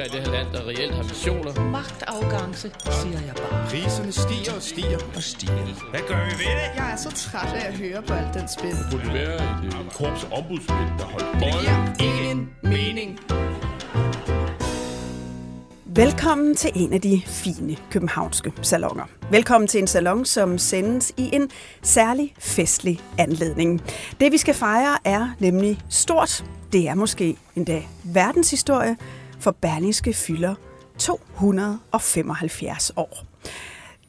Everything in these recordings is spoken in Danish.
politikere i det her land, der reelt har visioner. Magtafgangse, siger jeg bare. Priserne stiger og stiger og stiger. Hvad gør vi ved det? Jeg er så træt af at høre på alt den spil. Det burde være et øh, korps ombudsmænd, der holdt Det bolden. giver ingen mening. Velkommen til en af de fine københavnske salonger. Velkommen til en salon, som sendes i en særlig festlig anledning. Det vi skal fejre er nemlig stort. Det er måske endda verdenshistorie, for Berlingske fylder 275 år.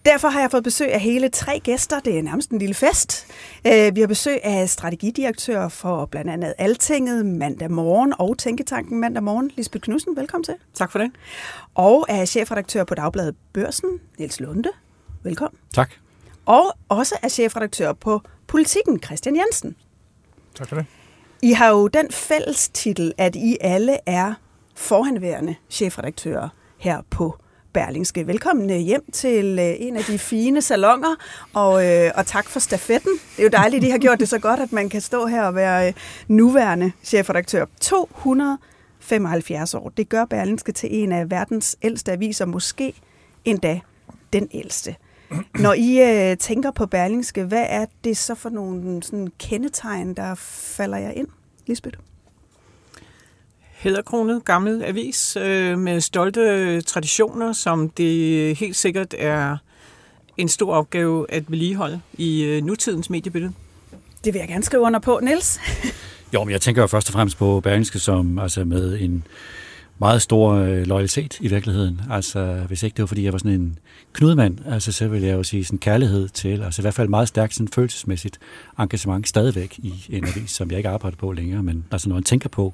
Derfor har jeg fået besøg af hele tre gæster. Det er nærmest en lille fest. Øh, Vi har besøg af strategidirektør for blandt andet Altinget mandag morgen og Tænketanken mandag morgen. Lisbeth Knudsen, velkommen til. Tak for det. Og af chefredaktør på Dagbladet Børsen, Niels Lunde. Velkommen. Tak. Og også af chefredaktør på Politikken, Christian Jensen. Tak for det. I har jo den fælles titel, at I alle er forhenværende chefredaktører her på Berlingske. Velkommen øh, hjem til øh, en af de fine salonger, og, øh, og tak for stafetten. Det er jo dejligt, at I har gjort det så godt, at man kan stå her og være øh, nuværende chefredaktør. 275 år. Det gør Berlingske til en af verdens ældste aviser, måske endda den ældste. Når I øh, tænker på Berlingske, hvad er det så for nogle sådan, kendetegn, der falder jer ind, Lisbeth? Hæderkronet gammel avis øh, med stolte traditioner, som det helt sikkert er en stor opgave at vedligeholde i øh, nutidens mediebillede. Det vil jeg gerne skrive under på, Niels. Jo, men jeg tænker jo først og fremmest på Berlingske som altså med en meget stor øh, loyalitet i virkeligheden. Altså, hvis ikke det var, fordi jeg var sådan en knudmand, altså, så vil jeg jo sige sådan kærlighed til, altså i hvert fald meget stærkt sådan følelsesmæssigt engagement stadigvæk i en avis, som jeg ikke arbejder på længere, men altså når man tænker på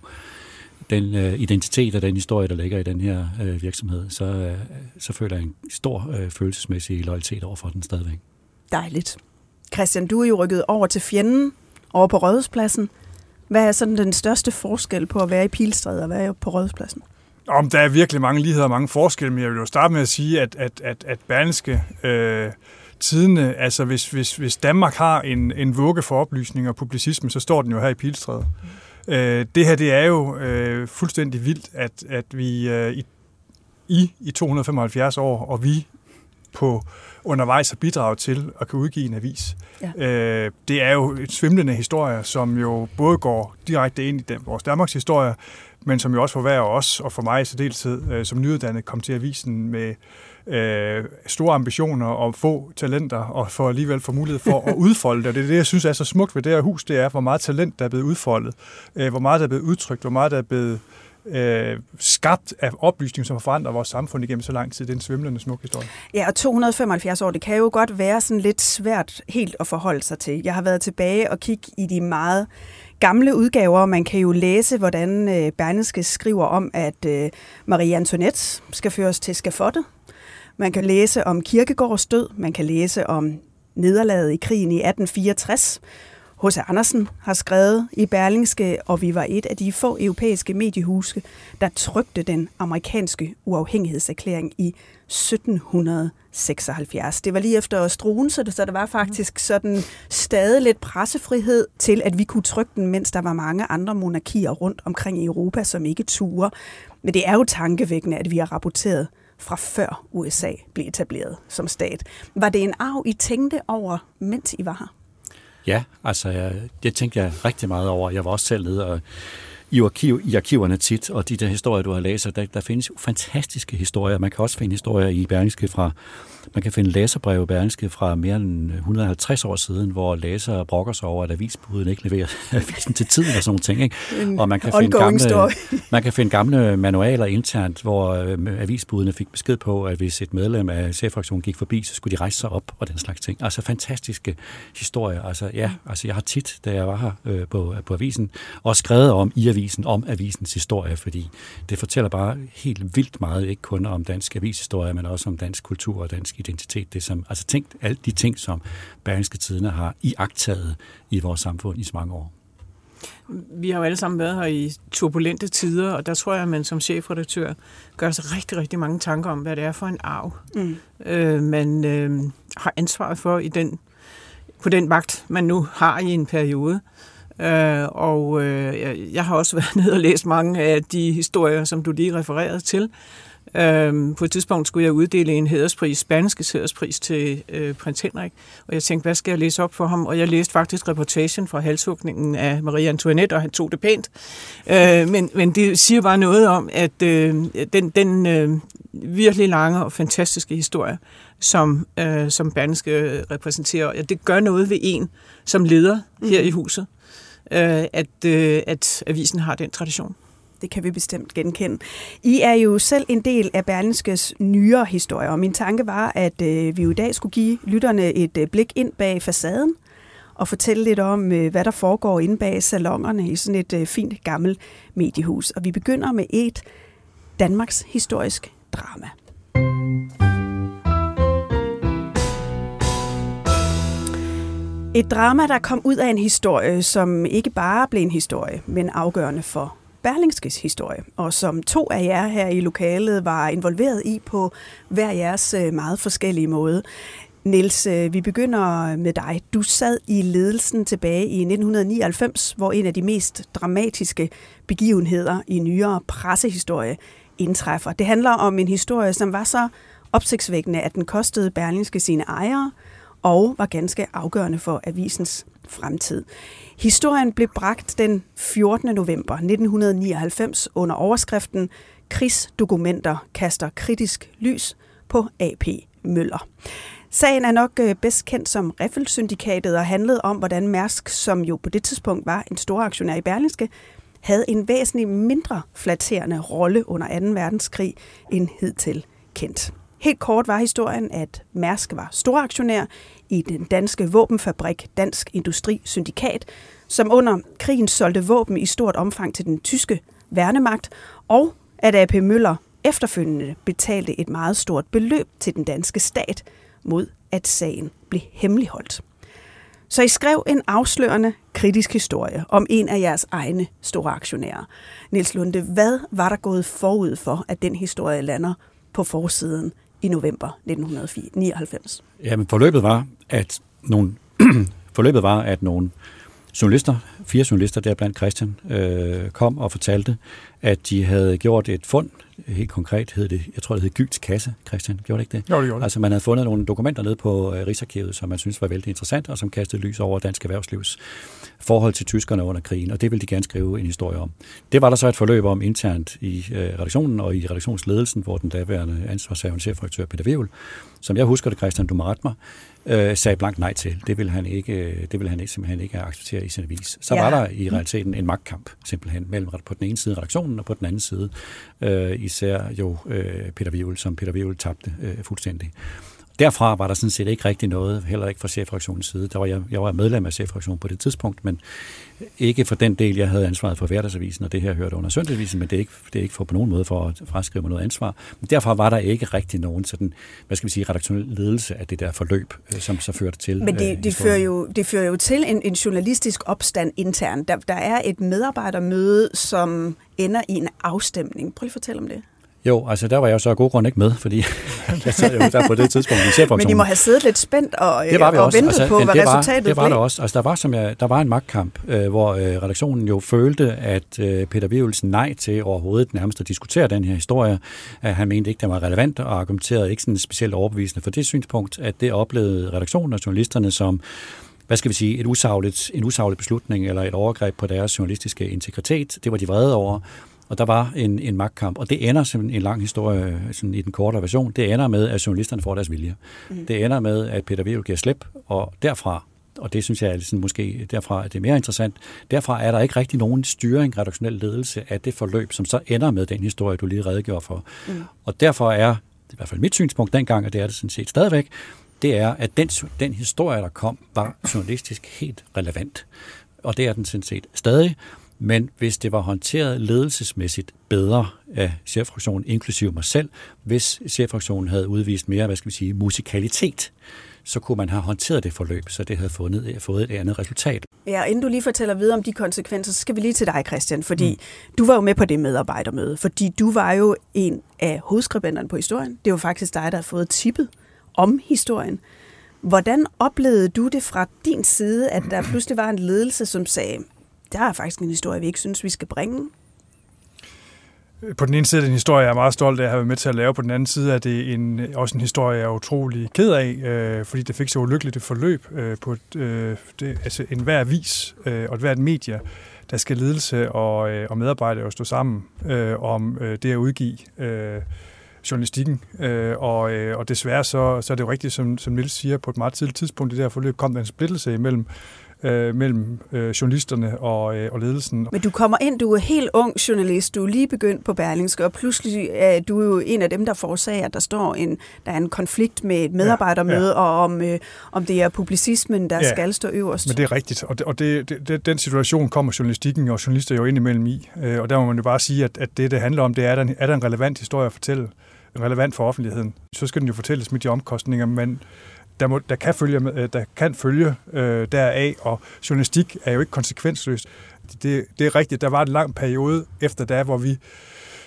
den øh, identitet og den historie, der ligger i den her øh, virksomhed, så, øh, så føler jeg en stor øh, følelsesmæssig loyalitet over for den stadigvæk. Dejligt. Christian, du er jo rykket over til fjenden, over på Rådhuspladsen. Hvad er sådan den største forskel på at være i Pilstræde og være på Rådhuspladsen? Om der er virkelig mange ligheder og mange forskelle, men jeg vil jo starte med at sige, at, at, at, at Berlingske øh, tidene, altså hvis, hvis, hvis Danmark har en, en vugge for oplysning og publicisme, så står den jo her i Pilstræde. Mm. Øh, det her, det er jo øh, fuldstændig vildt, at, at vi øh, i, i, i 275 år, og vi på undervejs har bidraget til at kan udgive en avis. Ja. Øh, det er jo et svimlende historie, som jo både går direkte ind i den, vores Danmarks historie, men som jo også forværrer os, og for mig i særdeleshed øh, som nyuddannet, kom til avisen med øh, store ambitioner og få talenter, og for alligevel få mulighed for at udfolde det. Og det er det, jeg synes er så smukt ved det her hus, det er, hvor meget talent, der er blevet udfoldet, øh, hvor meget der er blevet udtrykt, hvor meget der er blevet øh, skabt af oplysning, som har forandret vores samfund igennem så lang tid. Det er en svimlende smuk historie. Ja, og 275 år, det kan jo godt være sådan lidt svært helt at forholde sig til. Jeg har været tilbage og kigge i de meget gamle udgaver. Man kan jo læse, hvordan øh, Berneske skriver om, at øh, Marie Antoinette skal føres til skafottet. Man kan læse om Kirkegårds død. Man kan læse om nederlaget i krigen i 1864. H.C. Andersen har skrevet i Berlingske, og vi var et af de få europæiske mediehuse, der trykte den amerikanske uafhængighedserklæring i 1776. Det var lige efter Struense, så der var faktisk sådan stadig lidt pressefrihed til, at vi kunne trykke den, mens der var mange andre monarkier rundt omkring i Europa, som ikke turer. Men det er jo tankevækkende, at vi har rapporteret fra før USA blev etableret som stat. Var det en arv, I tænkte over, mens I var her? Ja, altså jeg, det tænkte jeg rigtig meget over. Jeg var også selv nede og i, arkiv, i arkiverne tit, og de der historier, du har læst, der, der findes jo fantastiske historier. Man kan også finde historier i Berlingske fra, man kan finde læserbreve i Berlingske fra mere end 150 år siden, hvor læsere brokker sig over, at avisbuden ikke leverer avisen til tiden og sådan nogle ting. Ikke? Og man kan, finde gamle, man kan finde gamle manualer internt, hvor øh, avisbudene fik besked på, at hvis et medlem af cheffraktionen gik forbi, så skulle de rejse sig op og den slags ting. Altså fantastiske historier. Altså ja, altså jeg har tit, da jeg var her øh, på, på avisen, også skrevet om i avisen om avisens historie, fordi det fortæller bare helt vildt meget, ikke kun om dansk avishistorie, men også om dansk kultur og dansk identitet. Det som, altså tænk alle de ting, som Berlingske Tidene har iagtaget i vores samfund i så mange år. Vi har jo alle sammen været her i turbulente tider, og der tror jeg, at man som chefredaktør gør sig rigtig, rigtig mange tanker om, hvad det er for en arv, mm. øh, man øh, har ansvaret for i den, på den vagt, man nu har i en periode. Øh, og øh, jeg har også været nede og læst mange af de historier, som du lige refererede til. Øhm, på et tidspunkt skulle jeg uddele en hæderspris, spanske hæderspris til øh, prins Henrik, og jeg tænkte, hvad skal jeg læse op for ham? Og jeg læste faktisk reportagen fra halshugningen af Marie Antoinette, og han tog det pænt. Øh, men, men det siger bare noget om, at øh, den, den øh, virkelig lange og fantastiske historie, som, øh, som Berlingske repræsenterer, ja, det gør noget ved en som leder her i huset, øh, at, øh, at avisen har den tradition. Det kan vi bestemt genkende. I er jo selv en del af Berlingskes nyere historie, og min tanke var, at øh, vi jo i dag skulle give lytterne et øh, blik ind bag facaden og fortælle lidt om, øh, hvad der foregår inde bag salongerne i sådan et øh, fint gammelt mediehus. Og vi begynder med et Danmarks historisk drama. Et drama, der kom ud af en historie, som ikke bare blev en historie, men afgørende for Berlingskes historie, og som to af jer her i lokalet var involveret i på hver jeres øh, meget forskellige måde. Niels, øh, vi begynder med dig. Du sad i ledelsen tilbage i 1999, hvor en af de mest dramatiske begivenheder i nyere pressehistorie indtræffer. Det handler om en historie, som var så opsigtsvækkende, at den kostede Berlingske sine ejere og var ganske afgørende for avisens fremtid. Historien blev bragt den 14. november 1999 under overskriften Krigsdokumenter kaster kritisk lys på AP Møller. Sagen er nok øh, bedst kendt som Riffel-syndikatet og handlede om, hvordan Mærsk, som jo på det tidspunkt var en stor aktionær i Berlingske, havde en væsentlig mindre flatterende rolle under 2. verdenskrig end hidtil kendt. Helt kort var historien, at Mærsk var storaktionær i den danske våbenfabrik Dansk Industri Syndikat, som under krigen solgte våben i stort omfang til den tyske værnemagt, og at AP Møller efterfølgende betalte et meget stort beløb til den danske stat mod, at sagen blev hemmeligholdt. Så I skrev en afslørende kritisk historie om en af jeres egne store aktionærer. Niels Lunde, hvad var der gået forud for, at den historie lander på forsiden i november 1999? Jamen, forløbet var, at nogle, forløbet var, at nogle journalister, fire journalister, der blandt Christian, øh, kom og fortalte, at de havde gjort et fund, helt konkret hed det, jeg tror det hed Gylds Kasse, Christian, gjorde det ikke det? Jo, det gjorde det. Altså man havde fundet nogle dokumenter nede på øh, Rigsarkivet, som man synes var vældig interessant, og som kastede lys over dansk erhvervslivs forhold til tyskerne under krigen, og det ville de gerne skrive en historie om. Det var der så et forløb om internt i øh, redaktionen og i redaktionsledelsen, hvor den daværende ansvarshavende chefredaktør Peter Wevel, som jeg husker det, Christian, du må rette mig, øh, sagde blankt nej til. Det ville han ikke, det ville han ikke, simpelthen ikke acceptere i sin avis. Så ja. var der i realiteten en magtkamp simpelthen mellem på den ene side redaktionen og på den anden side øh, især jo øh, Peter Wevel, som Peter Wevel tabte øh, fuldstændig. Derfra var der sådan set ikke rigtig noget, heller ikke fra chefredaktionens side. Der var jeg, jeg var medlem af chefredaktionen på det tidspunkt, men ikke for den del, jeg havde ansvaret for hverdagsavisen, og det her hørte under søndagsavisen, men det er ikke, det er ikke for på nogen måde for at fraskrive mig noget ansvar. Men derfra var der ikke rigtig nogen sådan, hvad skal vi sige, redaktionel ledelse af det der forløb, øh, som så førte til. Men det, øh, det, fører, jo, det fører jo til en, en journalistisk opstand internt. Der, der er et medarbejdermøde, som ender i en afstemning. Prøv lige at fortælle om det. Jo, altså der var jeg jo så af god grund ikke med, fordi jeg sad jo der på det tidspunkt i Men I må have siddet lidt spændt og, det var vi og også. ventet altså, på, hvad det var, resultatet Det var blev. der også. Altså der var, som jeg, der var en magtkamp, øh, hvor øh, redaktionen jo følte, at øh, Peter Wivelsen nej til overhovedet nærmest at diskutere den her historie. At han mente ikke, den var relevant og argumenterede ikke sådan specielt overbevisende for det synspunkt, at det oplevede redaktionen og journalisterne som hvad skal vi sige, et usagligt, en usaglig beslutning eller et overgreb på deres journalistiske integritet. Det var de vrede over. Og der var en, en magtkamp, og det ender som en lang historie sådan i den kortere version. Det ender med, at journalisterne får deres vilje. Mm. Det ender med, at Peter Wevel giver slip, og derfra, og det synes jeg er sådan, måske derfra er det mere interessant, derfra er der ikke rigtig nogen styring, redaktionel ledelse af det forløb, som så ender med den historie, du lige redegjorde for. Mm. Og derfor er, det er i hvert fald mit synspunkt dengang, og det er det sådan set stadigvæk, det er, at den, den historie, der kom, var journalistisk helt relevant. Og det er den sådan set stadig. Men hvis det var håndteret ledelsesmæssigt bedre af cheffraktionen, inklusive mig selv, hvis cheffraktionen havde udvist mere, hvad skal vi sige, musikalitet, så kunne man have håndteret det forløb, så det havde fundet, fået et andet resultat. Ja, inden du lige fortæller videre om de konsekvenser, så skal vi lige til dig, Christian, fordi mm. du var jo med på det medarbejdermøde, fordi du var jo en af hovedskribenterne på historien. Det var faktisk dig, der har fået tippet om historien. Hvordan oplevede du det fra din side, at der pludselig var en ledelse, som sagde, der er faktisk en historie, vi ikke synes, vi skal bringe? På den ene side er det en historie, jeg er meget stolt af at have været med til at lave. På den anden side er det en, også en historie, jeg er utrolig ked af, øh, fordi det fik så ulykkeligt et forløb øh, på et, øh, det, altså en hver vis øh, og et hvert medie, der skal ledelse og, øh, og medarbejdere stå sammen øh, om øh, det at udgive øh, journalistikken. Øh, og, øh, og desværre så, så er det jo rigtigt, som, som Nils siger, på et meget tidligt tidspunkt i det her forløb kom der en splittelse imellem øh, mellem øh, journalisterne og, øh, og ledelsen. Men du kommer ind, du er helt ung journalist, du er lige begyndt på Berlingske, og pludselig er du jo en af dem, der forårsager, at der står en, der er en konflikt med et medarbejdermøde, ja, ja. og om, øh, om det er publicismen, der ja, skal stå øverst. Men det er rigtigt, og, det, og det, det, den situation kommer journalistikken og journalister jo ind imellem i, øh, og der må man jo bare sige, at, at det, det handler om, det er, er der, er der en relevant historie at fortælle, relevant for offentligheden, så skal den jo fortælles med de omkostninger, men der, må, der kan følge, øh, der kan følge øh, deraf, og journalistik er jo ikke konsekvensløst. Det, det er rigtigt, der var en lang periode efter da, hvor vi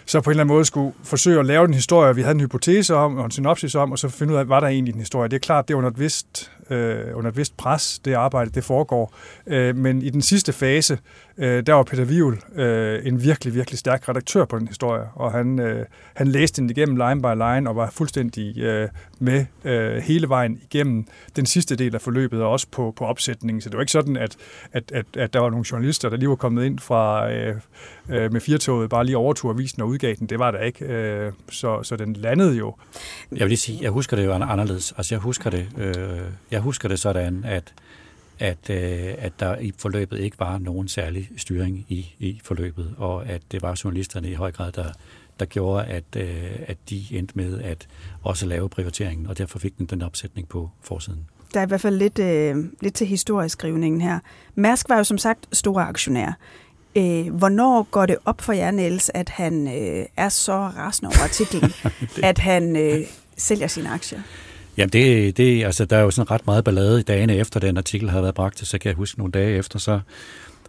så på en eller anden måde skulle forsøge at lave en historie, vi havde en hypotese om, og en synopsis om, og så finde ud af, var der egentlig en historie. Det er klart, det er under et vist, øh, under et vist pres, det arbejde, det foregår. Øh, men i den sidste fase, øh, der var Peter Vivel øh, en virkelig, virkelig stærk redaktør på den historie, og han, øh, han læste den igennem line by line, og var fuldstændig øh, med øh, hele vejen igennem den sidste del af forløbet, og også på, på opsætningen. Så det var ikke sådan, at, at, at, at der var nogle journalister, der lige var kommet ind fra øh, øh, med firtoget, bare lige overtog avisen og udgav den. Det var der ikke. Øh, så, så den landede jo. Jeg vil lige sige, jeg husker det jo anderledes. Altså jeg husker det, øh, jeg husker det sådan, at at, øh, at der i forløbet ikke var nogen særlig styring i, i forløbet, og at det var journalisterne i høj grad, der, der gjorde, at, øh, at de endte med at også lave prioriteringen, og derfor fik den den opsætning på forsiden. Der er i hvert fald lidt, øh, lidt til historieskrivningen her. Mærsk var jo som sagt store aktionær. Øh, hvornår går det op for jer, Niels, at han øh, er så rasende over artiklen, at han øh, sælger sine aktier? Jamen, det, det, altså, der er jo sådan ret meget ballade i dagene efter den artikel havde været bragt, så kan jeg huske nogle dage efter, så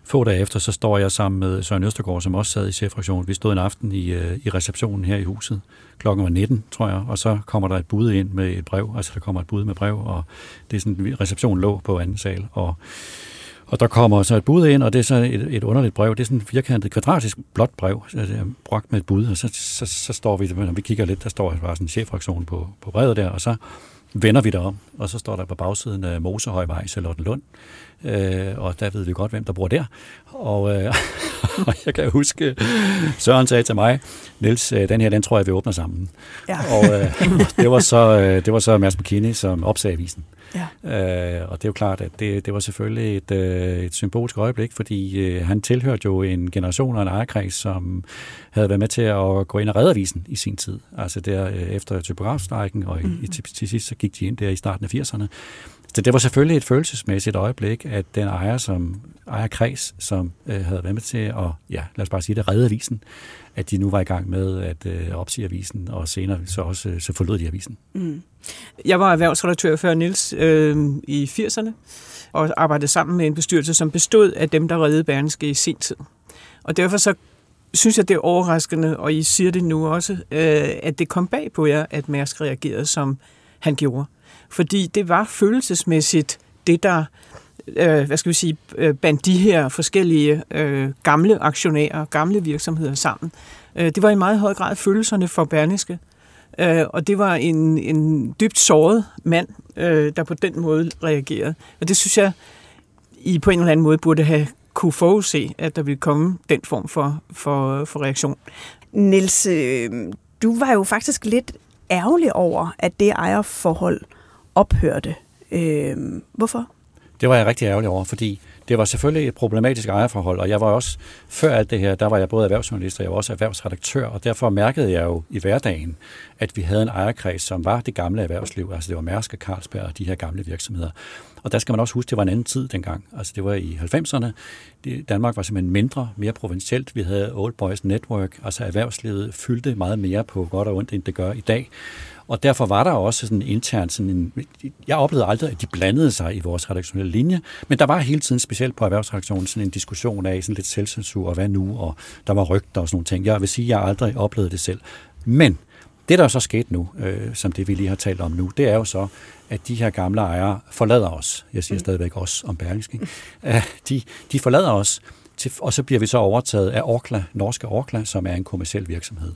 få dage efter, så står jeg sammen med Søren Østergaard, som også sad i chefraktionen. Vi stod en aften i, øh, i receptionen her i huset. Klokken var 19, tror jeg, og så kommer der et bud ind med et brev. Altså, der kommer et bud med brev, og det er sådan, receptionen lå på anden sal, og og der kommer så et bud ind, og det er så et, et underligt brev. Det er sådan et firkantet, kvadratisk blåt brev, så brugt med et bud, og så, så, så står vi, når vi kigger lidt, der står bare sådan en chefraktion på, på brevet der, og så vender vi det om, og så står der på bagsiden af Mosehøjvej, Charlottenlund, øh, og der ved vi godt, hvem der bor der. Og, øh, og jeg kan huske, Søren sagde til mig, Niels, øh, den her, den tror jeg, vi åbner sammen. Ja. Og øh, det var så, øh, det var så Mads McKinney, som opsagde avisen. Ja. Øh, og det er jo klart, at det, det var selvfølgelig et, øh, et symbolsk øjeblik, fordi øh, han tilhørte jo en generation og en ejerkreds, som havde været med til at gå ind og redde avisen i sin tid. Altså der øh, efter typografstrækken, og mm. i, til, til sidst så gik de ind der i starten af 80'erne. Så det var selvfølgelig et følelsesmæssigt øjeblik, at den ejer, som ejer kreds, som øh, havde været med til at, ja, lad os bare sige det, redde avisen, at de nu var i gang med at øh, opsige avisen, og senere så også øh, så forlod de avisen. Mm. Jeg var erhvervsredaktør før Nils øh, i 80'erne, og arbejdede sammen med en bestyrelse, som bestod af dem, der reddede Berlingske i sin tid. Og derfor så synes jeg, det er overraskende, og I siger det nu også, øh, at det kom bag på jer, at Mærsk reagerede, som han gjorde. Fordi det var følelsesmæssigt det, der øh, hvad skal vi sige, øh, bandt de her forskellige øh, gamle aktionærer, gamle virksomheder sammen. Øh, det var i meget høj grad følelserne for Berniske. Øh, og det var en, en dybt såret mand, øh, der på den måde reagerede. Og det synes jeg, I på en eller anden måde burde have kunne forudse, at der ville komme den form for, for, for reaktion. Nils, øh, du var jo faktisk lidt ærgerlig over, at det ejerforhold ophørte. Øh, hvorfor? Det var jeg rigtig ærgerlig over, fordi det var selvfølgelig et problematisk ejerforhold, og jeg var også, før alt det her, der var jeg både erhvervsjournalist og jeg var også erhvervsredaktør, og derfor mærkede jeg jo i hverdagen, at vi havde en ejerkreds, som var det gamle erhvervsliv, altså det var Mærsk og Carlsberg og de her gamle virksomheder. Og der skal man også huske, at det var en anden tid dengang. Altså det var i 90'erne. Danmark var simpelthen mindre, mere provincielt. Vi havde Old Boys Network, altså erhvervslivet fyldte meget mere på godt og ondt, end det gør i dag. Og derfor var der også sådan internt sådan en... Jeg oplevede aldrig, at de blandede sig i vores redaktionelle linje, men der var hele tiden, specielt på erhvervsredaktionen, sådan en diskussion af sådan lidt selvcensur, og hvad nu, og der var rygter og sådan nogle ting. Jeg vil sige, at jeg aldrig oplevede det selv. Men det, der er så sket nu, øh, som det vi lige har talt om nu, det er jo så, at de her gamle ejere forlader os. Jeg siger mm. stadigvæk os om Berlingske. De, de forlader os, til, og så bliver vi så overtaget af Orkla, norske Orkla, som er en kommersiel virksomhed.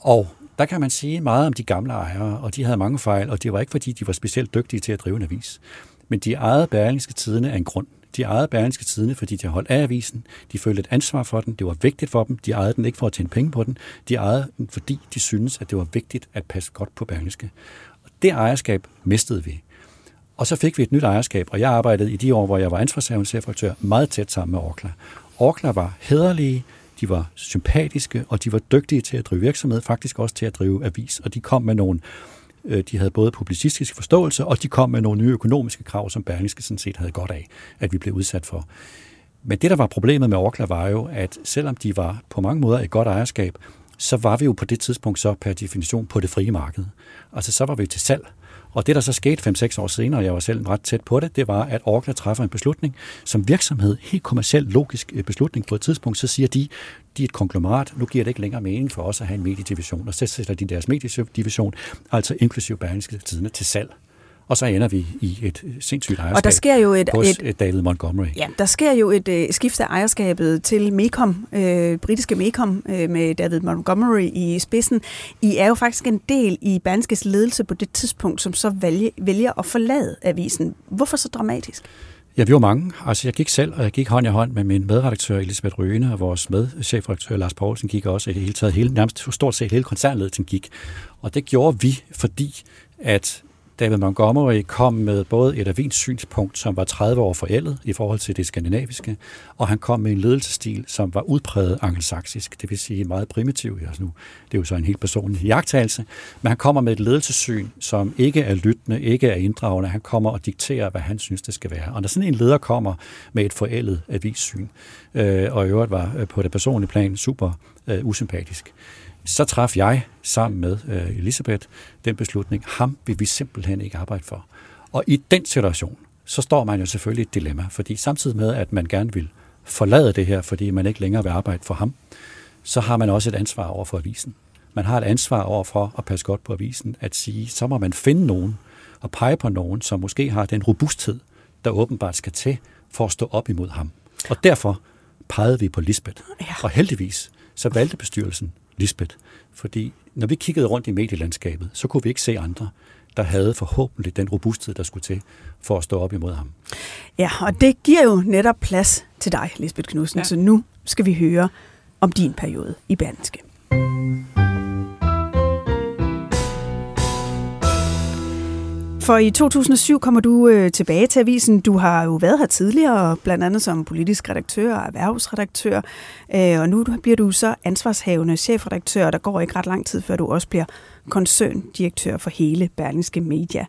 Og der kan man sige meget om de gamle ejere, og de havde mange fejl, og det var ikke fordi, de var specielt dygtige til at drive en avis. Men de ejede Berlingske Tidene af en grund. De ejede Berlingske Tidene, fordi de holdt af avisen. De følte et ansvar for den. Det var vigtigt for dem. De ejede den ikke for at tjene penge på den. De ejede den, fordi de syntes, at det var vigtigt at passe godt på Berlingske. Og det ejerskab mistede vi. Og så fik vi et nyt ejerskab, og jeg arbejdede i de år, hvor jeg var ansvarshavende chefredaktør, meget tæt sammen med Orkla. Orkla var hederlige, de var sympatiske, og de var dygtige til at drive virksomhed, faktisk også til at drive avis, og de kom med nogle Øh, de havde både publicistisk forståelse, og de kom med nogle nye økonomiske krav, som Berlingske sådan set havde godt af, at vi blev udsat for. Men det, der var problemet med Orkla, var jo, at selvom de var på mange måder et godt ejerskab, så var vi jo på det tidspunkt så per definition på det frie marked. Altså så var vi til salg. Og det, der så skete 5-6 år senere, og jeg var selv ret tæt på det, det var, at Orkla træffer en beslutning som virksomhed, helt kommersielt logisk øh, beslutning på et tidspunkt, så siger de, de er et konglomerat, nu giver det ikke længere mening for os at have en mediedivision, og så sætter de deres mediedivision, altså inklusive Berlingske Tidene, til salg. Og så ender vi i et sindssygt ejerskab og der sker jo et, hos et, David Montgomery. Ja, der sker jo et uh, skift af ejerskabet til Mecom, øh, britiske Mecom, øh, med David Montgomery i spidsen. I er jo faktisk en del i Banskes ledelse på det tidspunkt, som så vælge, vælger at forlade avisen. Hvorfor så dramatisk? Ja, vi var mange. Altså, jeg gik selv, og jeg gik hånd i hånd med min medredaktør Elisabeth Røne, og vores medchefredaktør Lars Poulsen gik også i det hele taget. Hele, nærmest stort set hele koncernledelsen gik. Og det gjorde vi, fordi at David Montgomery kom med både et avins synspunkt, som var 30 år forældet i forhold til det skandinaviske, og han kom med en ledelsesstil, som var udpræget angelsaksisk, det vil sige meget primitiv. Altså nu, det er jo så en helt personlig jagttagelse, men han kommer med et ledelsessyn, som ikke er lyttende, ikke er inddragende. Han kommer og dikterer, hvad han synes, det skal være. Og når sådan en leder kommer med et forældet avissyn, øh, og i øvrigt var øh, på det personlige plan super øh, usympatisk, så traf jeg sammen med øh, Elisabeth den beslutning, ham vil vi simpelthen ikke arbejde for. Og i den situation, så står man jo selvfølgelig i et dilemma, fordi samtidig med, at man gerne vil forlade det her, fordi man ikke længere vil arbejde for ham, så har man også et ansvar over for avisen. Man har et ansvar over for at passe godt på avisen, at sige, så må man finde nogen og pege på nogen, som måske har den robusthed, der åbenbart skal til for at stå op imod ham. Og derfor pegede vi på Lisbeth. Ja. Og heldigvis så valgte bestyrelsen Lisbeth. Fordi når vi kiggede rundt i medielandskabet, så kunne vi ikke se andre, der havde forhåbentlig den robusthed, der skulle til for at stå op imod ham. Ja, og det giver jo netop plads til dig, Lisbeth Knudsen. Ja. Så nu skal vi høre om din periode i Berlingske. For i 2007 kommer du øh, tilbage til avisen. Du har jo været her tidligere, blandt andet som politisk redaktør og erhvervsredaktør. Øh, og nu bliver du så ansvarshavende chefredaktør, og der går ikke ret lang tid, før du også bliver koncerndirektør for hele Berlingske Media.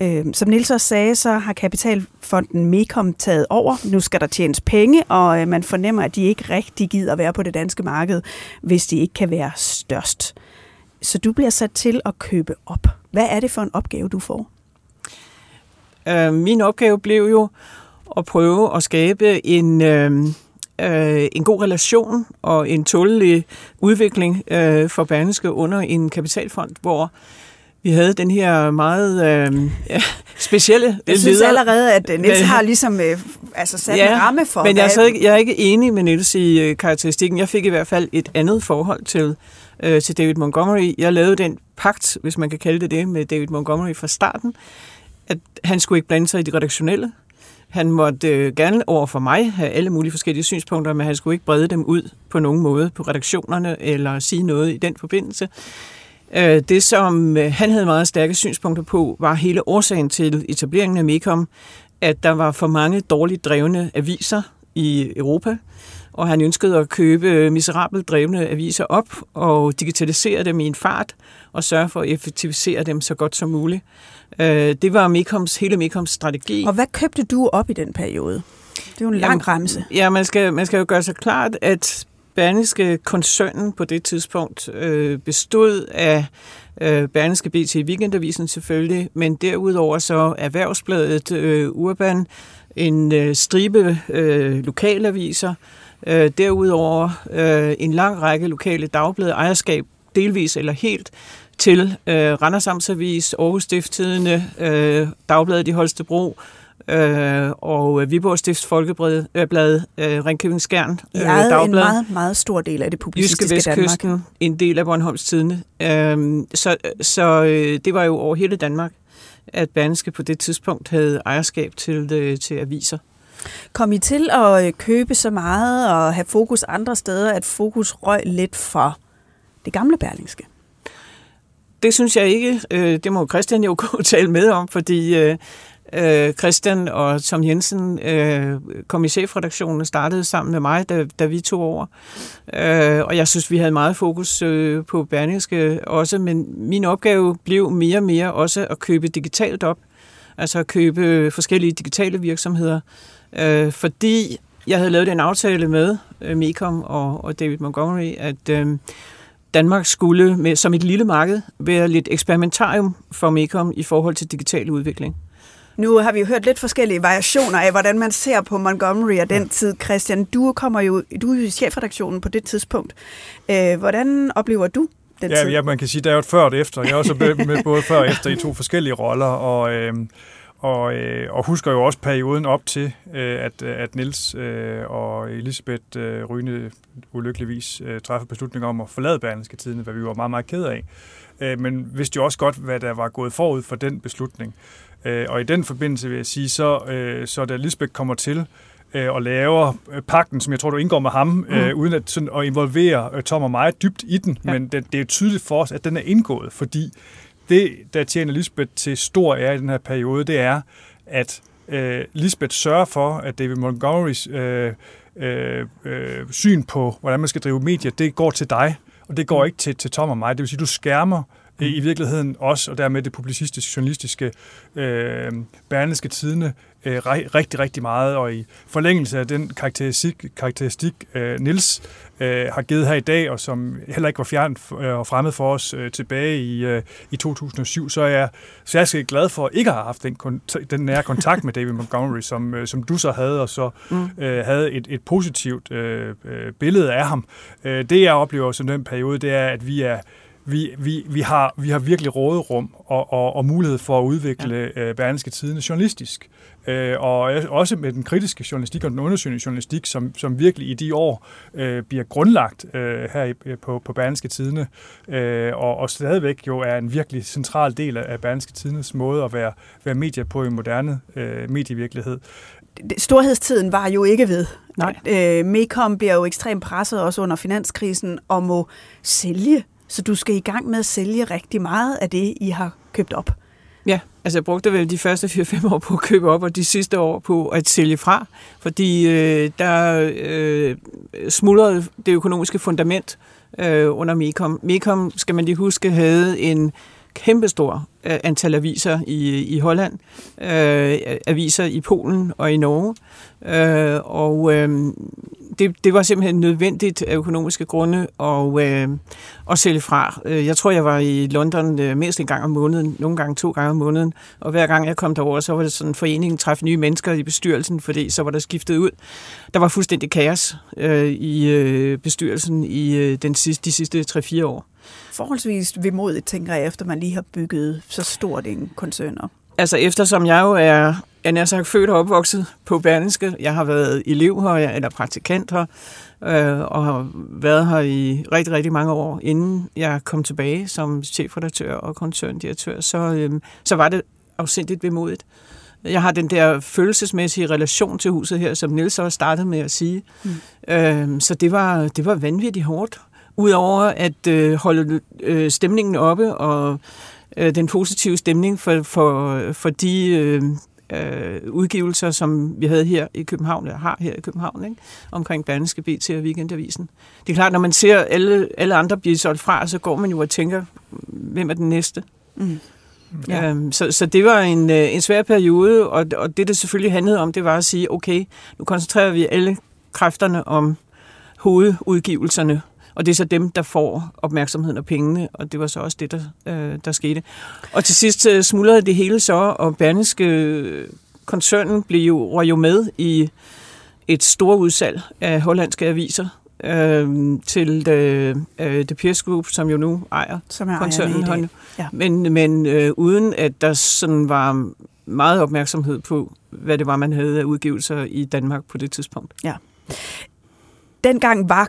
Øh, som Nils også sagde, så har Kapitalfonden Mekom taget over. Nu skal der tjenes penge, og øh, man fornemmer, at de ikke rigtig gider at være på det danske marked, hvis de ikke kan være størst. Så du bliver sat til at købe op. Hvad er det for en opgave, du får? Øh, min opgave blev jo at prøve at skabe en, øh, øh, en god relation og en tålelig udvikling øh, for Berneske under en kapitalfond, hvor vi havde den her meget øh, ja, specielle Jeg synes leder. allerede, at øh, Niels har ligesom øh, altså sat ja, en ramme for... men jeg er, så ikke, jeg er ikke enig med Niels i øh, karakteristikken. Jeg fik i hvert fald et andet forhold til, øh, til David Montgomery. Jeg lavede den pagt, hvis man kan kalde det det, med David Montgomery fra starten, at han skulle ikke blande sig i det redaktionelle. Han måtte øh, gerne over for mig have alle mulige forskellige synspunkter, men han skulle ikke brede dem ud på nogen måde på redaktionerne eller sige noget i den forbindelse. Øh, det, som øh, han havde meget stærke synspunkter på, var hele årsagen til etableringen af Mekom, at der var for mange dårligt drevne aviser i Europa, og han ønskede at købe miserabelt drevne aviser op og digitalisere dem i en fart og sørge for at effektivisere dem så godt som muligt. Øh, det var Mekoms, hele Mekoms strategi. Og hvad købte du op i den periode? Det er jo en lang Jamen, remse. Ja, man skal, man skal jo gøre sig klart, at Berlingske koncernen på det tidspunkt øh, bestod af øh, Berlingske BT Weekendavisen selvfølgelig, men derudover så Erhvervsbladet øh, Urban, en øh, stribe øh, lokalaviser, øh, derudover øh, en lang række lokale dagblade, ejerskab delvis eller helt til øh, Randers Amtsavis, Aarhus Stifttidene, øh, Dagbladet i Holstebro, øh, og Viborg Stifts Folkeblad, øh, blad, øh, Ringkøbing Skjern, øh, Dagblad. en meget, meget stor del af det publicistiske Jyske Vestkysten, Danmark. en del af Bornholms Tidene. Øh, så så øh, det var jo over hele Danmark, at Berlingske på det tidspunkt havde ejerskab til, øh, til aviser. Kom I til at øh, købe så meget og have fokus andre steder, at fokus røg lidt for det gamle Berlingske? Det synes jeg ikke. Øh, det må Christian jo gå tale med om, fordi øh, øh, Christian og Tom Jensen øh, kom i chefredaktionen og startede sammen med mig, da, da vi tog over. Øh, og jeg synes, vi havde meget fokus øh, på Berlingske også, men min opgave blev mere og mere også at købe digitalt op. Altså at købe forskellige digitale virksomheder. Fordi jeg havde lavet en aftale med Mekom og, og David Montgomery, at Danmark skulle med, som et lille marked være lidt eksperimentarium for Mekom i forhold til digital udvikling. Nu har vi jo hørt lidt forskellige variationer af, hvordan man ser på Montgomery og den ja. tid. Christian, du kommer jo, du er jo chefredaktionen på det tidspunkt. Øh, hvordan oplever du den ja, tid? Ja, man kan sige, der er jo et før og et efter. Jeg er også med både før og efter i to forskellige roller, og, øh, og, øh, og husker jo også perioden op til, øh, at, at Nils øh, og Elisabeth øh, Ryne ulykkeligvis øh, træffede beslutning om at forlade Berlingske Tidene, hvad vi var meget, meget ked af. Øh, men vidste jo også godt, hvad der var gået forud for den beslutning. Øh, og i den forbindelse vil jeg sige, så, øh, så da Lisbeth kommer til øh, og laver øh, pakten, som jeg tror, du indgår med ham, mm. øh, uden at, sådan, at involvere øh, Tom og mig dybt i den. Ja. Men det, det er tydeligt for os, at den er indgået, fordi det, der tjener Lisbeth til stor ære i den her periode, det er, at øh, Lisbeth sørger for, at David Montgomerys øh, øh, øh, syn på, hvordan man skal drive medier, det går til dig, og det går mm. ikke til, til Tom og mig. Det vil sige, du skærmer i virkeligheden os, og dermed det publicistiske, journalistiske, øh, bærneske tidene, øh, rigtig, rigtig meget, og i forlængelse af den karakteristik, karakteristik øh, Nils øh, har givet her i dag, og som heller ikke var fjern øh, og fremmed for os øh, tilbage i, øh, i 2007, så er jeg, er glad for at ikke have haft den, den nære kontakt med David Montgomery, som, øh, som du så havde, og så mm. øh, havde et, et positivt øh, øh, billede af ham. Øh, det jeg oplever som den periode, det er, at vi er vi, vi, vi, har, vi har virkelig råderum og, og, og mulighed for at udvikle ja. øh, Berlingske Tidene journalistisk. Øh, og også med den kritiske journalistik og den undersøgende journalistik, som, som virkelig i de år øh, bliver grundlagt øh, her i, på, på Berlingske Tidene, øh, og, og stadigvæk jo er en virkelig central del af Berlingske Tidenes måde at være, være medier på i moderne øh, medievirkelighed storhedstiden var jo ikke ved. Nej. Øh, Mekom bliver jo ekstremt presset også under finanskrisen og må sælge så du skal i gang med at sælge rigtig meget af det, I har købt op. Ja, altså jeg brugte vel de første 4-5 år på at købe op, og de sidste år på at sælge fra, fordi øh, der øh, smuldrede det økonomiske fundament øh, under Mekom. Mekom, skal man lige huske, havde en kæmpestor øh, antal aviser i, i Holland, øh, aviser i Polen og i Norge, øh, og øh, det, det var simpelthen nødvendigt af økonomiske grunde at, øh, at sælge fra. Øh, jeg tror, jeg var i London øh, mindst en gang om måneden, nogle gange to gange om måneden, og hver gang jeg kom derover, så var det sådan foreningen forening, træffe nye mennesker i bestyrelsen, fordi så var der skiftet ud. Der var fuldstændig kaos øh, i øh, bestyrelsen i øh, den sidste, de sidste 3-4 år. Forholdsvis vemodigt, tænker jeg, efter man lige har bygget så stort en koncern op. Altså eftersom jeg jo er jeg er sagt født og opvokset på Berlingske. Jeg har været elev her, eller praktikant her, øh, og har været her i rigtig, rigtig mange år, inden jeg kom tilbage som chefredaktør og koncerndirektør, så, øh, så var det afsindigt bemodigt. Jeg har den der følelsesmæssige relation til huset her, som Nils også startede med at sige. Mm. Øh, så det var, det var vanvittigt hårdt. Udover at øh, holde øh, stemningen oppe og øh, den positive stemning for, for, for de øh, øh, udgivelser, som vi havde her i København, eller har her i København, ikke? omkring Berlingske BT og Weekendavisen. Det er klart, når man ser alle, alle andre blive solgt fra, så går man jo og tænker, hvem er den næste? Mm. Ja. Øhm, så, så det var en, øh, en svær periode, og, og det, det selvfølgelig handlede om, det var at sige, okay, nu koncentrerer vi alle kræfterne om hovedudgivelserne, og det er så dem, der får opmærksomheden og pengene, og det var så også det, der, øh, der skete. Og til sidst øh, smuldrede det hele så, og Berneske øh, koncernen blev jo, var jo med i et stort udsalg af hollandske aviser, øh, til The, øh, The Pierce Group, som jo nu ejer som er koncernen. Ja. Men, men øh, uden at der sådan var meget opmærksomhed på, hvad det var, man havde af udgivelser i Danmark på det tidspunkt. Ja. Dengang var...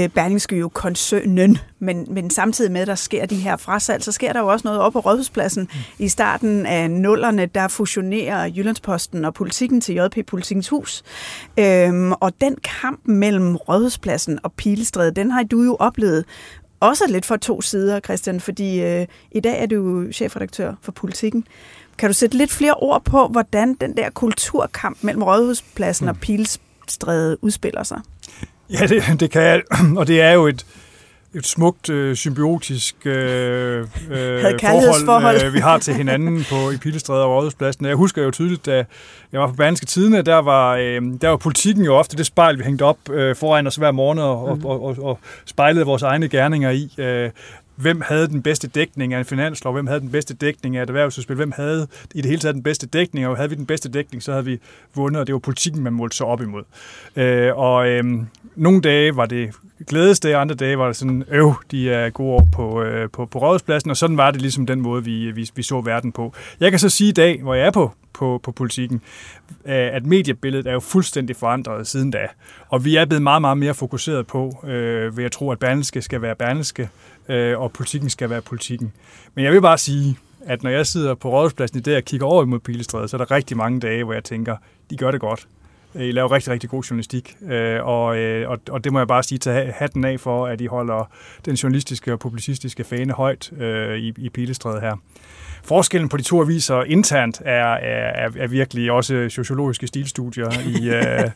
Øh, Berlingske jo koncernen, men, men samtidig med, at der sker de her frasalg, så sker der jo også noget op på Rådhuspladsen. Mm. I starten af nullerne, der fusionerer Jyllandsposten og politikken til JP Politikens Hus. Øhm, og den kamp mellem Rådhuspladsen og Pilestræde, den har du jo oplevet også lidt for to sider, Christian, fordi øh, i dag er du chefredaktør for Politikken. Kan du sætte lidt flere ord på, hvordan den der kulturkamp mellem Rådhuspladsen mm. og Pilestræde udspiller sig? Ja, det, det kan jeg, og det er jo et, et smukt øh, symbiotisk øh, øh, forhold, øh, vi har til hinanden på i Pilestræde og Rådhuspladsen. Jeg husker jo tydeligt, da jeg var på Berlingske Tidene, der var, øh, der var politikken jo ofte det spejl, vi hængte op øh, foran os hver morgen og, mm. og, og, og spejlede vores egne gerninger i. Øh, hvem havde den bedste dækning af en finanslov, hvem havde den bedste dækning af et erhvervsudspil, hvem havde i det hele taget den bedste dækning, og havde vi den bedste dækning, så havde vi vundet, og det var politikken, man målte sig op imod. Øh, og øh, nogle dage var det glædesdage, andre dage var det sådan, øv, de er gode år på, øh, på, på rådspladsen, og sådan var det ligesom den måde, vi, vi, vi så verden på. Jeg kan så sige i dag, hvor jeg er på, på, på politikken, øh, at mediebilledet er jo fuldstændig forandret siden da. Og vi er blevet meget, meget mere fokuseret på, øh, ved jeg tror, at Berlingske skal være Berlingske, øh, og politikken skal være politikken. Men jeg vil bare sige, at når jeg sidder på rådhuspladsen i dag og kigger over imod Pilestræde, så er der rigtig mange dage, hvor jeg tænker, de gør det godt. Øh, I laver rigtig, rigtig god journalistik, øh, og, øh, og, og det må jeg bare sige, tage hatten af for, at I holder den journalistiske og publicistiske fane højt øh, i, i Pilestræde her. Forskellen på de to aviser internt er, er, er virkelig også sociologiske stilstudier i, øh,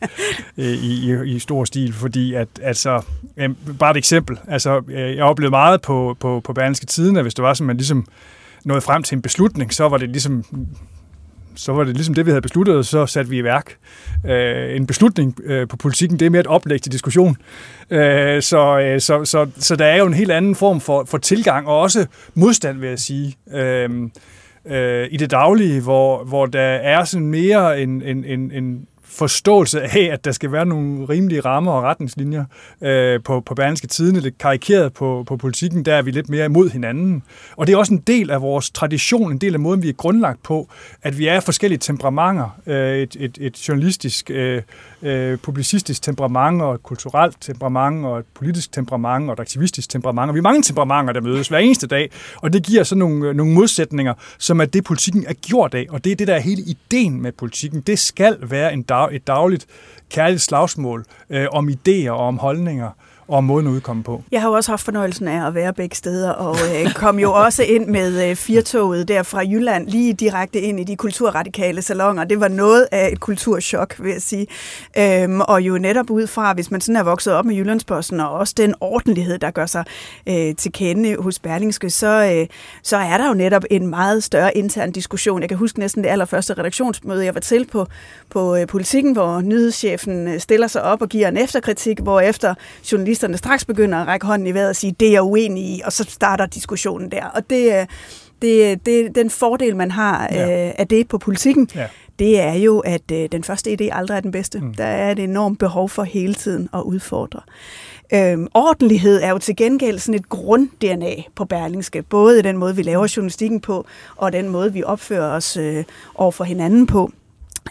i, i, i stor stil, fordi at, altså, bare et eksempel, altså, jeg oplevede meget på, på, på Berlingske Tiden, at hvis det var sådan, man ligesom nåede frem til en beslutning, så var det ligesom så var det ligesom det, vi havde besluttet, og så satte vi i værk. Øh, en beslutning øh, på politikken, det er mere et oplæg til diskussion. Øh, så, øh, så, så, så der er jo en helt anden form for, for tilgang, og også modstand, vil jeg sige, øh, øh, i det daglige, hvor, hvor der er sådan mere en, en, en, en forståelse af, at der skal være nogle rimelige rammer og retningslinjer øh, på, på Berlingske Tidene. Det karikeret på, på politikken, der er vi lidt mere imod hinanden. Og det er også en del af vores tradition, en del af måden, vi er grundlagt på, at vi er forskellige temperamenter. Øh, et, et, et journalistisk, øh, øh, publicistisk temperament, og et kulturelt temperament, og et politisk temperament, og et aktivistisk temperament. Og vi er mange temperamenter, der mødes hver eneste dag, og det giver så nogle, nogle modsætninger, som er det, politikken er gjort af. Og det er det, der er hele ideen med politikken. Det skal være en dag, et dagligt kærligt slagsmål øh, om idéer og om holdninger og måden at udkomme på. Jeg har jo også haft fornøjelsen af at være begge steder, og øh, kom jo også ind med øh, firtoget der fra Jylland, lige direkte ind i de kulturradikale salonger. Det var noget af et kulturschok, vil jeg sige. Øhm, og jo netop ud fra, hvis man sådan er vokset op med Jyllandsposten, og også den ordentlighed, der gør sig øh, til kende hos Berlingske, så, øh, så er der jo netop en meget større intern diskussion. Jeg kan huske næsten det allerførste redaktionsmøde, jeg var til på, på øh, politikken, hvor nyhedschefen øh, stiller sig op og giver en efterkritik, hvor efter journalisten journalisterne straks begynder at række hånden i vejret og sige, det er jeg uenig i, og så starter diskussionen der. Og det, det, det den fordel, man har ja. øh, af det på politikken, ja. det er jo, at øh, den første idé aldrig er den bedste. Mm. Der er et enormt behov for hele tiden at udfordre. Øhm, ordentlighed er jo til gengæld sådan et grund-DNA på Berlingske, både i den måde, vi laver journalistikken på, og den måde, vi opfører os øh, over for hinanden på.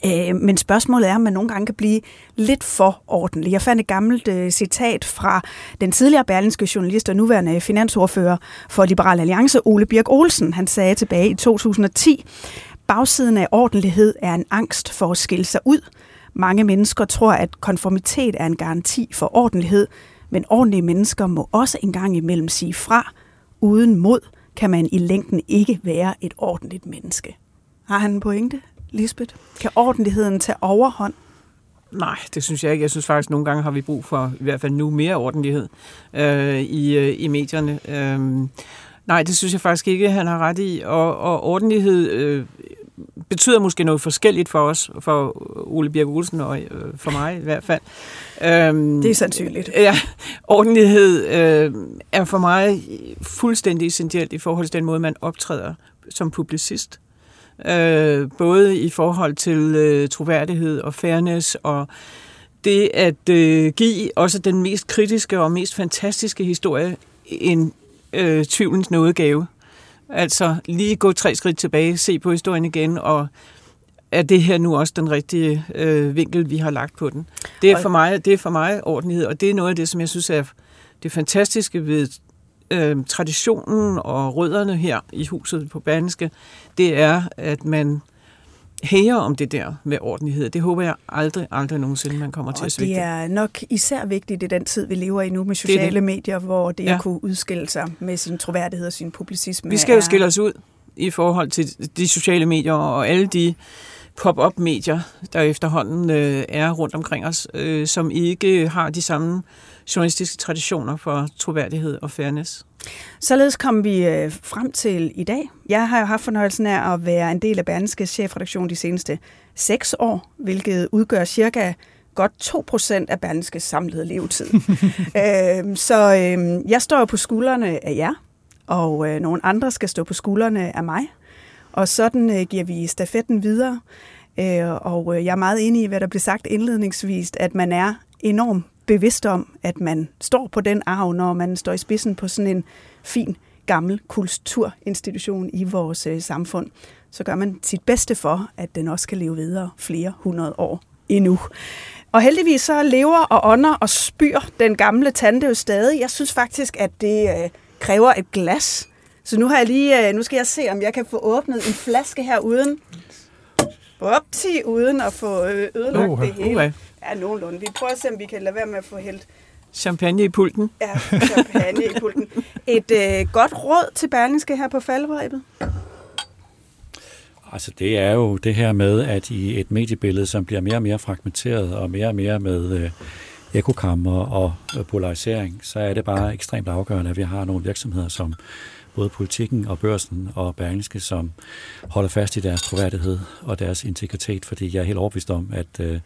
Øh, men spørgsmålet er, om man nogle gange kan blive lidt for ordentlig. Jeg fandt et gammelt øh, citat fra den tidligere berlinske journalist og nuværende finansordfører for Liberal Alliance, Ole Birk Olsen. Han sagde tilbage i 2010, bagsiden af ordentlighed er en angst for at skille sig ud. Mange mennesker tror, at konformitet er en garanti for ordentlighed, men ordentlige mennesker må også engang imellem sige fra. Uden mod kan man i længden ikke være et ordentligt menneske. Har han en pointe? Lisbeth? Kan ordentligheden tage overhånd? Nej, det synes jeg ikke. Jeg synes faktisk, at nogle gange har vi brug for, i hvert fald nu, mere ordentlighed øh, i, øh, i medierne. Øh, nej, det synes jeg faktisk ikke, han har ret i. Og, og ordentlighed øh, betyder måske noget forskelligt for os, for Ole Birk Olsen og øh, for mig i hvert fald. Øhm, det er sandsynligt. Ja, ordentlighed øh, er for mig fuldstændig essentielt i forhold til den måde, man optræder som publicist øh, både i forhold til øh, troværdighed og fairness og det at øh, give også den mest kritiske og mest fantastiske historie en øh, tvivlens nådegave. Altså lige gå tre skridt tilbage, se på historien igen, og er det her nu også den rigtige øh, vinkel, vi har lagt på den. Det er, for mig, det er for mig ordentlighed, og det er noget af det, som jeg synes er det fantastiske ved øh, traditionen og rødderne her i huset på Banske, det er, at man hæger om det der med ordentlighed. Det håber jeg aldrig, aldrig nogensinde, man kommer og til at svigte. det er nok især vigtigt i den tid, vi lever i nu med sociale det det. medier, hvor det ja. at kunne udskille sig med sin troværdighed og sin publicisme. Vi skal er... jo skille os ud i forhold til de sociale medier og alle de pop-up medier, der efterhånden øh, er rundt omkring os, øh, som ikke har de samme journalistiske traditioner for troværdighed og fairness. Således kom vi øh, frem til i dag. Jeg har jo haft fornøjelsen af at være en del af Berlingske chefredaktion de seneste seks år, hvilket udgør cirka godt 2% af Berlingskes samlede levetid. øh, så øh, jeg står jo på skuldrene af jer, og øh, nogle andre skal stå på skuldrene af mig. Og sådan øh, giver vi stafetten videre. Øh, og øh, jeg er meget enig i, hvad der blev sagt indledningsvis, at man er enormt bevidst om, at man står på den arv, når man står i spidsen på sådan en fin, gammel kulturinstitution i vores øh, samfund. Så gør man sit bedste for, at den også kan leve videre flere hundrede år endnu. Og heldigvis så lever og ånder og spyr den gamle tante jo stadig. Jeg synes faktisk, at det øh, kræver et glas. Så nu har jeg lige, øh, nu skal jeg se, om jeg kan få åbnet en flaske her uden. Opti, uden at få øh, ødelagt uh, det hele. Uh, Ja, nogenlunde. Vi prøver at se, om vi kan lade være med at få hældt Champagne i pulten. Ja, champagne i pulten. Et øh, godt råd til Berlingske her på faldrebet? Altså det er jo det her med, at i et mediebillede, som bliver mere og mere fragmenteret og mere og mere med øh, ekokammer og øh, polarisering, så er det bare ekstremt afgørende, at vi har nogle virksomheder, som både politikken og børsen og Berlingske, som holder fast i deres troværdighed og deres integritet, fordi jeg er helt overbevist om, at øh,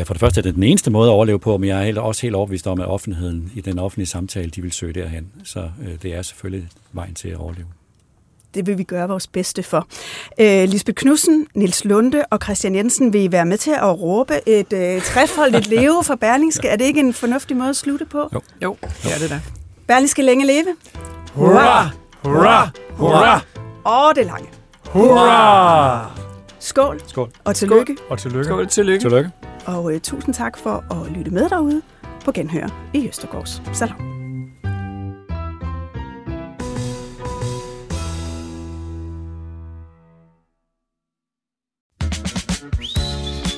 er for det første er det den eneste måde at overleve på, men jeg er også helt overbevist om, at offentligheden i den offentlige samtale, de vil søge derhen. Så øh, det er selvfølgelig vejen til at overleve. Det vil vi gøre vores bedste for. Øh, Lisbeth Knudsen, Nils Lunde og Christian Jensen vil I være med til at råbe et øh, trefoldigt leve for Berlingske. Er det ikke en fornuftig måde at slutte på? Jo, jo. det er det da. Berlingske længe leve. Hurra! Hurra! Hurra! Og det lange. Hurra! Skål. Skål. Og tillykke. Skål. Og tillykke. Skål, tillykke. Tillykke. Og øh, tusind tak for at lytte med derude på Genhør i Østergårds Salon.